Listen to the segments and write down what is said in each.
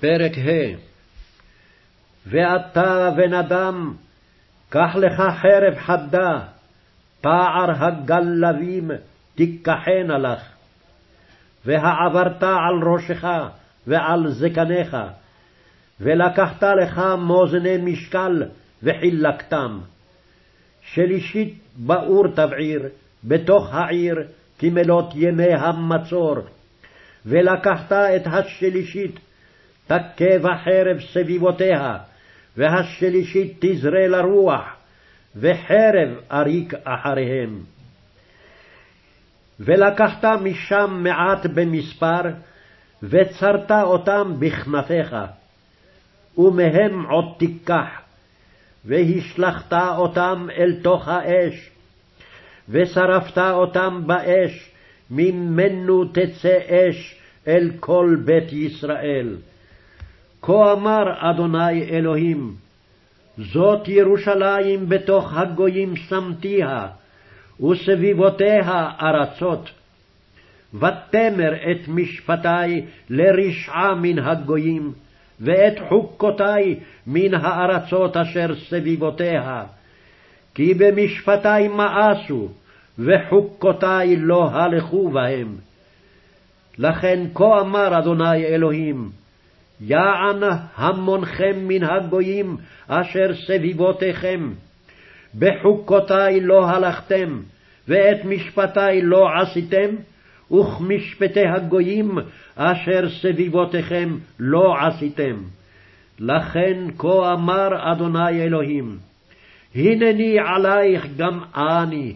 פרק ה' ואתה ונדם, קח לך חרב חדה, פער הגלבים תיקחנה לך. והעברת על ראשך ועל זקניך, ולקחת לך מאזני משקל וחילקתם. שלישית באור תבעיר, בתוך העיר, כמלות ימי המצור. ולקחת את השלישית, תכה בחרב סביבותיה, והשלישית תזרה לרוח, וחרב אריק אחריהם. ולקחת משם מעט במספר, וצרת אותם בכנפיך, ומהם עוד תיקח, והשלכת אותם אל תוך האש, ושרפת אותם באש, ממנו תצא אש אל כל בית ישראל. כה אמר אדוני אלוהים, זאת ירושלים בתוך הגויים שמתיה, וסביבותיה ארצות. ותמר את משפטי לרשעה מן הגויים, ואת חוקותי מן הארצות אשר סביבותיה. כי במשפטי מאסו, וחוקותי לא הלכו בהם. לכן כה אמר אדוני אלוהים, יען המונכם מן הגויים אשר סביבותיכם. בחוקותי לא הלכתם, ואת משפטי לא עשיתם, וכמשפטי הגויים אשר סביבותיכם לא עשיתם. לכן כה אמר אדוני אלוהים, הנני עלייך גם אני,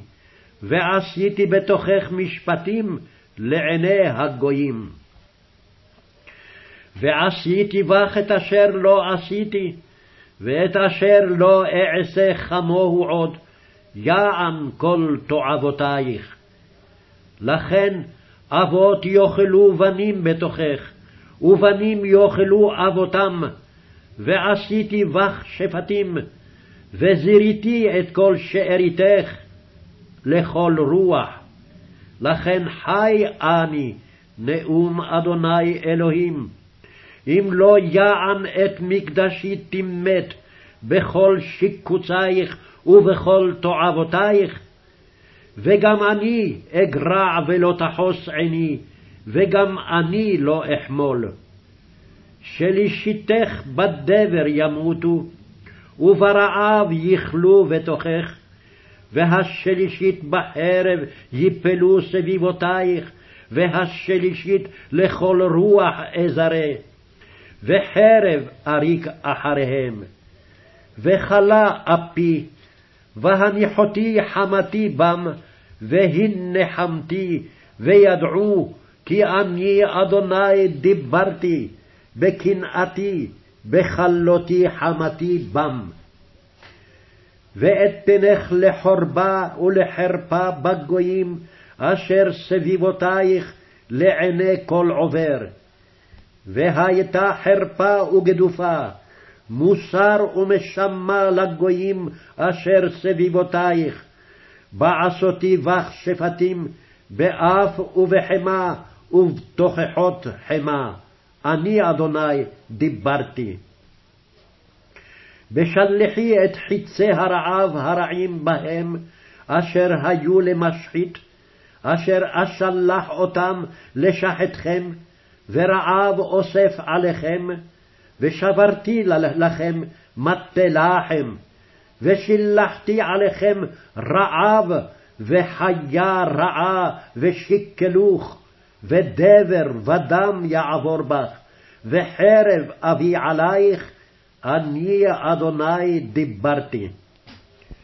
ועשיתי בתוכך משפטים לעיני הגויים. ועשיתי בך את אשר לא עשיתי, ואת אשר לא אעשה כמוהו עוד, יען כל תועבותייך. לכן אבות יאכלו בנים בתוכך, ובנים יאכלו אבותם, ועשיתי בך שפטים, וזיריתי את כל שאריתך לכל רוח. לכן חי אני, נאום אדוני אלוהים. אם לא יען את מקדשי תימת בכל שיקוצייך ובכל תועבותייך, וגם אני אגרע ולא תחוס עיני, וגם אני לא אחמול. שלישיתך בדבר ימותו, וברעב יכלו בתוכך, והשלישית בחרב יפלו סביבותייך, והשלישית לכל רוח אזרה. וחרב אריק אחריהם. וכלה אפי, והניחותי חמתי בם, והנחמתי, וידעו כי אני אדוני דיברתי, בקנאתי, בכלותי חמתי בם. ואתנך לחורבה ולחרפה בגויים, אשר סביבותייך לעיני כל עובר. והייתה חרפה וגדופה, מוסר ומשמה לגויים אשר סביבותייך, בעשותי בך שפטים, באף ובחמה ובתוכחות חמה. אני אדוני דיברתי. בשלחי את חיצי הרעב הרעים בהם, אשר היו למשחית, אשר אשלח אותם לשחתכם, ורעב אוסף עליכם, ושברתי לכם מטה לחם, ושילחתי עליכם רעב, וחיה רעה, ושיקלוך, ודבר ודם יעבור בך, וחרב אביא עלייך, אני אדוני דיברתי.